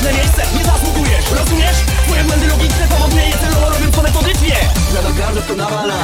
bezpieczne miejsce. Nie zasługujesz, rozumiesz? Twoje błędy logiczne powoduje je celowo robię ponetodycznie Nadal gardę w to nawala.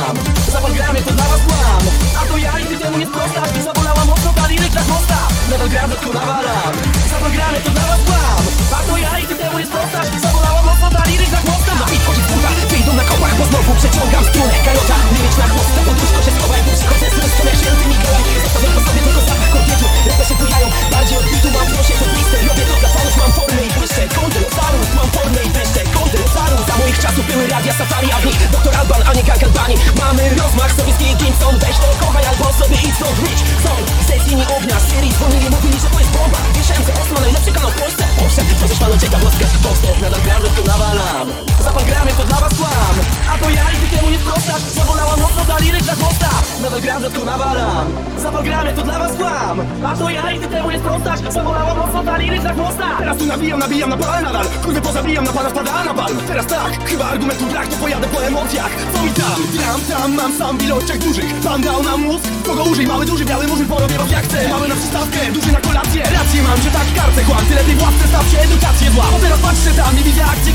to ja i ty temu nie sprostasz Zawolała mocno dla liryka chłosta Nadal gram rzadko nawalam. Zapal gramy, to dla was kłam. A to ja i ty temu nie sprostasz Zawolała mocno dla liryka chłosta Teraz tu nabijam, nabijam na palę nadal. Kurwy pozabijam, na pana spada na pan Teraz tak, chyba argumentu brak, to pojadę po emocjach. Co mi tam? Gram tam, mam sam ilościach dużych. Pan dał nam mózg, kogo użyj? Mały, duży, biały murzyn, porobię jak chcę Mały na przystawkę, duży na kolację. Rację mam, że tak kartę kłam. Lepiej w łapce staw się, edukację zła. Bo teraz patrzę tam i widzę akcję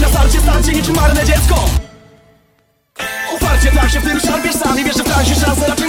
na starcie starcie niczym marne dziecko tym szarpiesz sami Wiesz, że tracisz szansę